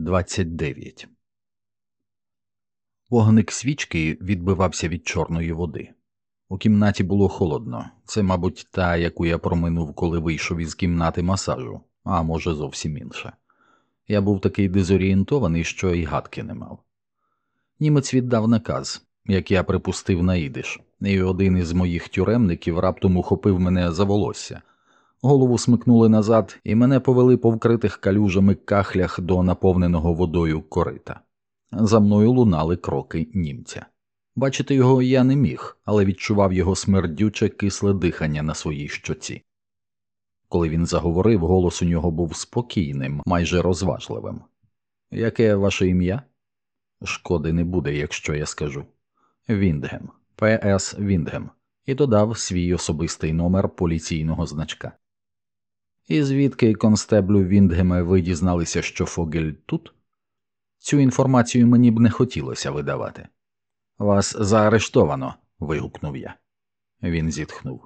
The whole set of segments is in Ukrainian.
29 Вогник свічки відбивався від чорної води. У кімнаті було холодно, це, мабуть, та, яку я проминув, коли вийшов із кімнати масажу, а може, зовсім інша. Я був такий дезорієнтований, що і гадки не мав. Німець віддав наказ, як я припустив на ідиш, і один із моїх тюремників раптом ухопив мене за волосся. Голову смикнули назад, і мене повели по вкритих калюжами кахлях до наповненого водою корита. За мною лунали кроки німця. Бачити його я не міг, але відчував його смердюче кисле дихання на своїй щоці. Коли він заговорив, голос у нього був спокійним, майже розважливим. Яке ваше ім'я? Шкоди не буде, якщо я скажу. Віндгем, П.С. Віндгем, і додав свій особистий номер поліційного значка. І звідки констеблю Віндгеме ви дізналися, що Фогель тут? Цю інформацію мені б не хотілося видавати. Вас заарештовано. вигукнув я. Він зітхнув.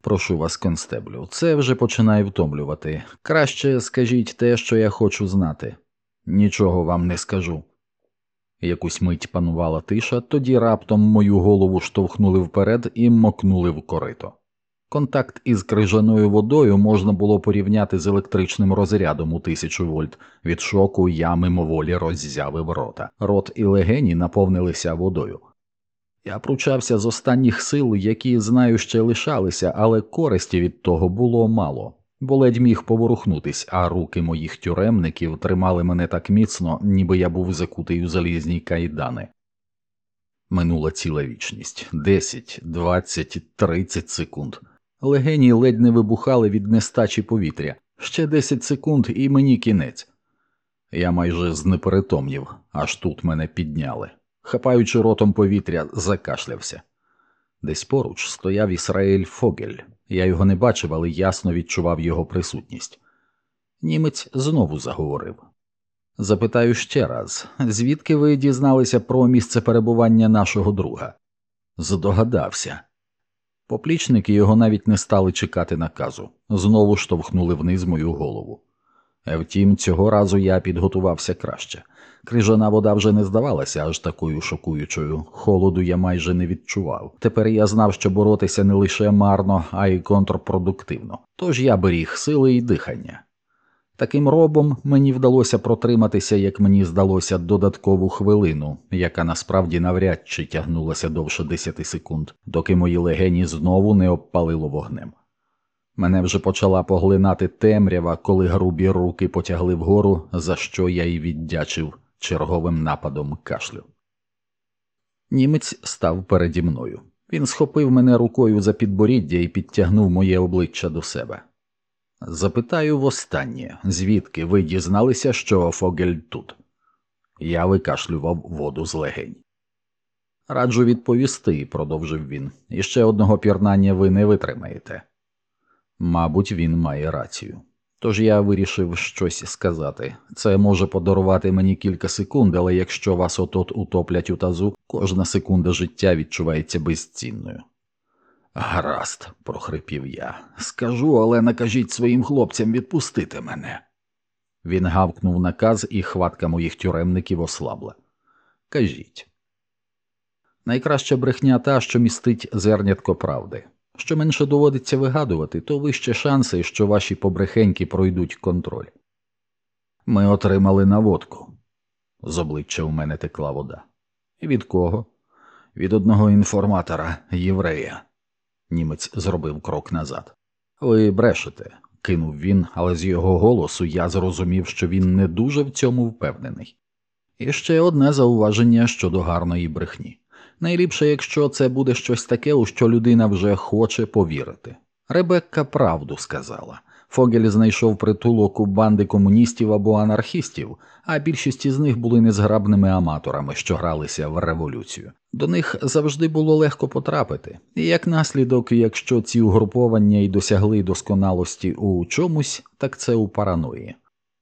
Прошу вас, констеблю, це вже починає втомлювати. Краще скажіть те, що я хочу знати. Нічого вам не скажу. Якусь мить панувала тиша, тоді раптом мою голову штовхнули вперед і мокнули в корито. Контакт із крижаною водою можна було порівняти з електричним розрядом у тисячу вольт. Від шоку я мимоволі роззявив рота. Рот і легені наповнилися водою. Я пручався з останніх сил, які знаю ще лишалися, але користі від того було мало, бо ледь міг поворухнутись, а руки моїх тюремників тримали мене так міцно, ніби я був закутий у залізні кайдани. Минула ціла вічність десять, двадцять, тридцять секунд. Легені ледь не вибухали від нестачі повітря, ще десять секунд і мені кінець. Я майже знеперетомнів, аж тут мене підняли. Хапаючи ротом повітря, закашлявся. Десь поруч стояв Ісраїль Фогель. Я його не бачив, але ясно відчував його присутність. Німець знову заговорив. Запитаю ще раз, звідки ви дізналися про місце перебування нашого друга? Здогадався. Поплічники його навіть не стали чекати наказу, знову штовхнули вниз мою голову. Втім, цього разу я підготувався краще. Крижана вода вже не здавалася аж такою шокуючою, холоду я майже не відчував. Тепер я знав, що боротися не лише марно, а й контрпродуктивно. Тож я беріг сили і дихання. Таким робом мені вдалося протриматися, як мені здалося, додаткову хвилину, яка насправді навряд чи тягнулася довше десяти секунд, доки мої легені знову не обпалило вогнем. Мене вже почала поглинати темрява, коли грубі руки потягли вгору, за що я й віддячив черговим нападом кашлю. Німець став переді мною. Він схопив мене рукою за підборіддя і підтягнув моє обличчя до себе. Запитаю востаннє, звідки ви дізналися, що Фогель тут? Я викашлював воду з легень. Раджу відповісти, продовжив він, і ще одного пірнання ви не витримаєте. Мабуть, він має рацію. Тож я вирішив щось сказати. Це може подарувати мені кілька секунд, але якщо вас отот утоплять у тазу, кожна секунда життя відчувається безцінною. Гаразд, прохрипів я. Скажу, але накажіть своїм хлопцям відпустити мене. Він гавкнув наказ, і хватка моїх тюремників ослабла. Кажіть. Найкраща брехня та, що містить зернятко правди. Що менше доводиться вигадувати, то вище шанси, що ваші побрехеньки пройдуть контроль. Ми отримали наводку. З обличчя у мене текла вода. Від кого? Від одного інформатора, єврея. Німець зробив крок назад. Ви брешете, кинув він, але з його голосу я зрозумів, що він не дуже в цьому впевнений. І ще одне зауваження щодо гарної брехні. Найліпше, якщо це буде щось таке, у що людина вже хоче повірити. Ребекка правду сказала. Фогель знайшов притулок у банди комуністів або анархістів, а більшість із них були незграбними аматорами, що гралися в революцію. До них завжди було легко потрапити, і як наслідок, якщо ці угруповання й досягли досконалості у чомусь, так це у параної.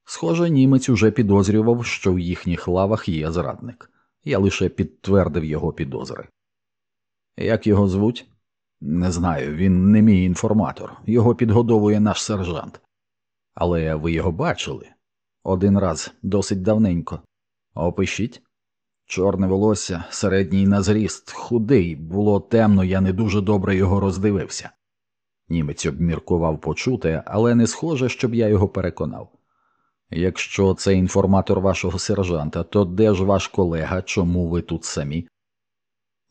Схоже, німець уже підозрював, що в їхніх лавах є зрадник. Я лише підтвердив його підозри. Як його звуть? Не знаю, він не мій інформатор, його підгодовує наш сержант. Але ви його бачили? Один раз, досить давненько. Опишіть. Чорне волосся, середній на зріст, худий, було темно, я не дуже добре його роздивився. Німець обміркував почуте, але не схоже, щоб я його переконав. Якщо це інформатор вашого сержанта, то де ж ваш колега, чому ви тут самі?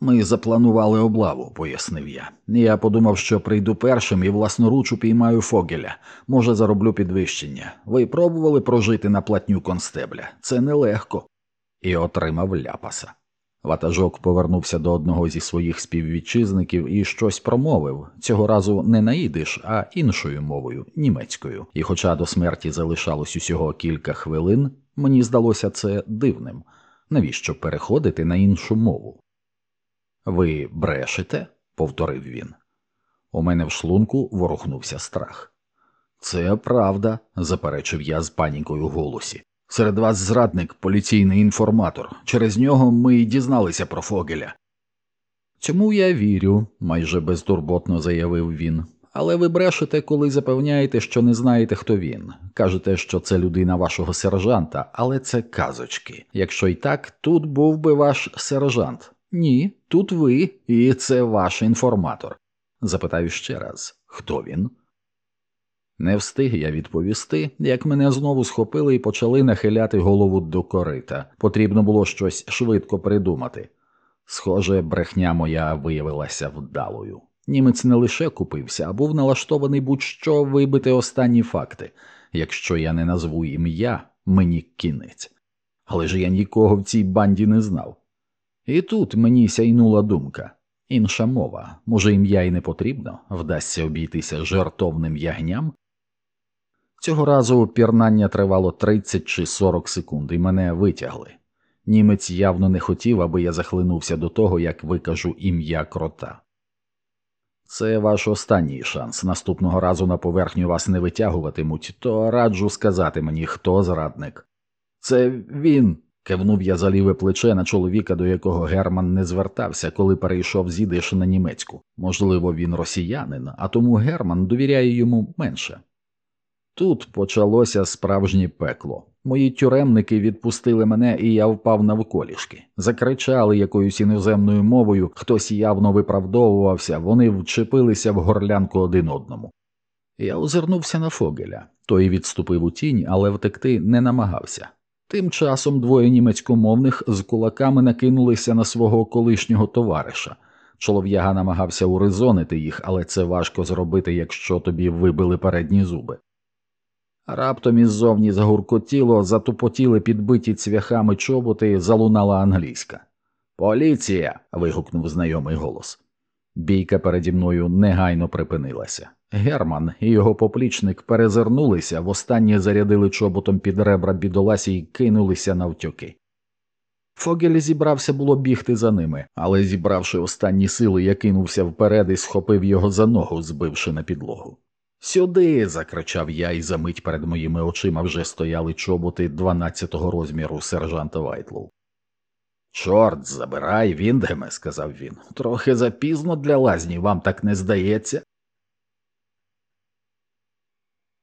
Ми запланували облаву, пояснив я. Я подумав, що прийду першим і власноруч упіймаю Фогеля. Може, зароблю підвищення. Ви пробували прожити на платню констебля? Це нелегко. І отримав ляпаса. Ватажок повернувся до одного зі своїх співвітчизників і щось промовив цього разу не на ідиш, а іншою мовою, німецькою. І, хоча до смерті залишалось усього кілька хвилин, мені здалося це дивним. Навіщо переходити на іншу мову? Ви брешете? повторив він. У мене в шлунку ворухнувся страх. Це правда, заперечив я з панікою в голосі. Серед вас зрадник, поліційний інформатор. Через нього ми й дізналися про Фогеля. Цьому я вірю, майже безтурботно заявив він. Але ви брешете, коли запевняєте, що не знаєте, хто він. Кажете, що це людина вашого сержанта, але це казочки. Якщо й так, тут був би ваш сержант. Ні, тут ви, і це ваш інформатор. Запитаю ще раз, хто він? Не встиг я відповісти, як мене знову схопили і почали нахиляти голову до корита. Потрібно було щось швидко придумати. Схоже, брехня моя виявилася вдалою. Німець не лише купився, а був налаштований будь-що вибити останні факти. Якщо я не назву ім'я, мені кінець. Але ж я нікого в цій банді не знав. І тут мені сяйнула думка інша мова, може, ім'я й не потрібно, вдасться обійтися жартовним ягням. Цього разу пірнання тривало 30 чи 40 секунд, і мене витягли. Німець явно не хотів, аби я захлинувся до того, як викажу ім'я крота. Це ваш останній шанс. Наступного разу на поверхню вас не витягуватимуть, то раджу сказати мені, хто зрадник. Це він. Кивнув я за ліве плече на чоловіка, до якого Герман не звертався, коли перейшов з ідиш на німецьку. Можливо, він росіянин, а тому Герман довіряє йому менше. Тут почалося справжнє пекло. Мої тюремники відпустили мене, і я впав навколішки. Закричали якоюсь іноземною мовою, хтось явно виправдовувався, вони вчепилися в горлянку один одному. Я озирнувся на Фогеля. Той відступив у тінь, але втекти не намагався. Тим часом двоє німецькомовних з кулаками накинулися на свого колишнього товариша. Чолов'яга намагався урезонити їх, але це важко зробити, якщо тобі вибили передні зуби. Раптом іззовні загуркотіло, затупотіли підбиті цвяхами чоботи, залунала англійська. Поліція. вигукнув знайомий голос. Бійка переді мною негайно припинилася. Герман і його поплічник перезирнулися, востаннє зарядили чоботом під ребра бідоласі й кинулися навтьоки. Фогель зібрався було бігти за ними, але, зібравши останні сили, я кинувся вперед і схопив його за ногу, збивши на підлогу. Сюди. закричав я, і за мить перед моїми очима вже стояли чоботи 12-го розміру сержанта Вайтлоу. Чорт, забирай, Віндгеме, сказав він. Трохи запізно для лазні, вам так не здається.